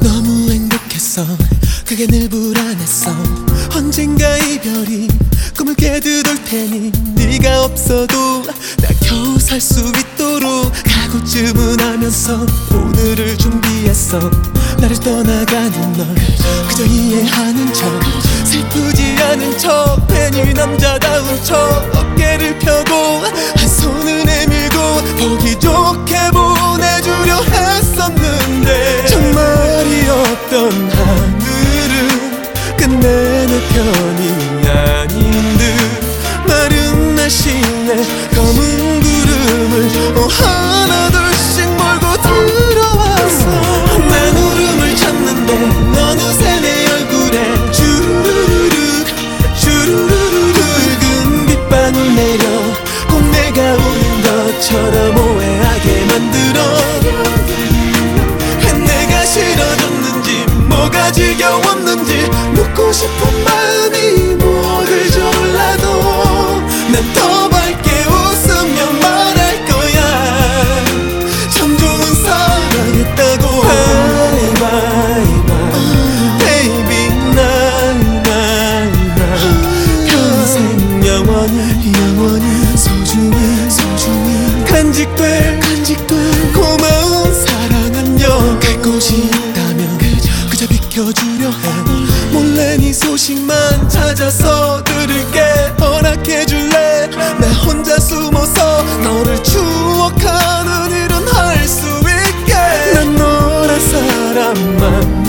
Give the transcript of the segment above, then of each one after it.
너무 행복했어. 그게 늘 불안했어. 언젠가 이별이 꿈을 깨뜨릴 테니 네가 없어도 나 겨우 살 수 있도록 가고 주문하면서 오늘을 준비했어. 나를 떠나가는 널 그저 이해하는 척 슬프지 않은 척 괜히 남자다운 척 검은 구름을 어, 하나 둘씩 몰고 들어왔어 난 울음을 참는데 어느새 내 얼굴에 주르륵 주르륵 붉은 빗방울 내려 꼭 내가 우는 것처럼 오해하게 만들어. 내가 싫어졌는지 뭐가 지겨웠는지 묻고 싶은 마음이 뭐 간직될 고마운 사랑 안녕 갈 곳이 있다면 그저 비켜주려 해. 몰래 네 소식만 찾아서 들을게. 허락해줄래? 나 혼자 숨어서 너를 추억하는 일은 할 수 있게. 난 너란 사람 만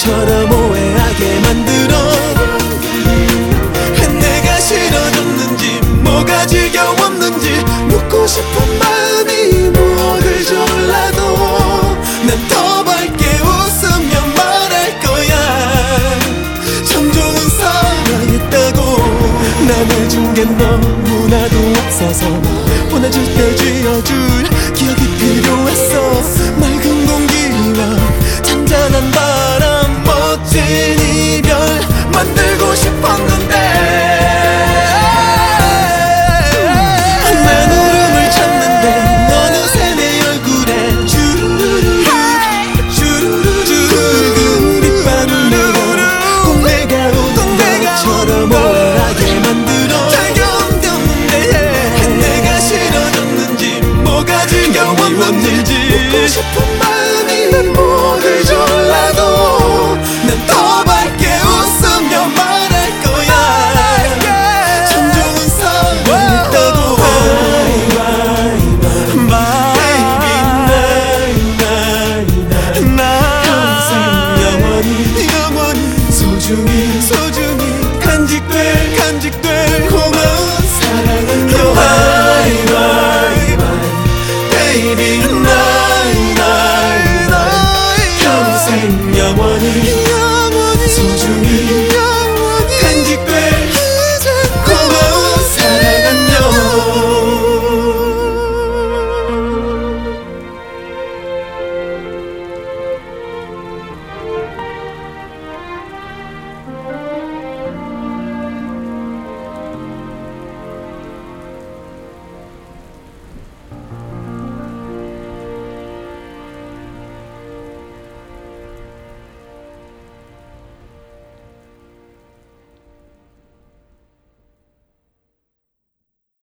것처럼 오해하게 만들어. 내가 싫어졌는지 뭐가 지겨웠는지 묻고 싶은 마음이 뭐를 졸라도 난더 밝게 웃으며 말할 거야. 참 좋은 사랑했다고 난 해준 게 너무나도 없어서 보내줄 때 쥐어줄 기억이 필요했어. 맑은 공기와 잔잔한 바 뭐가 지겨웠는지. 묻고 싶은 마음이 뭐를 졸라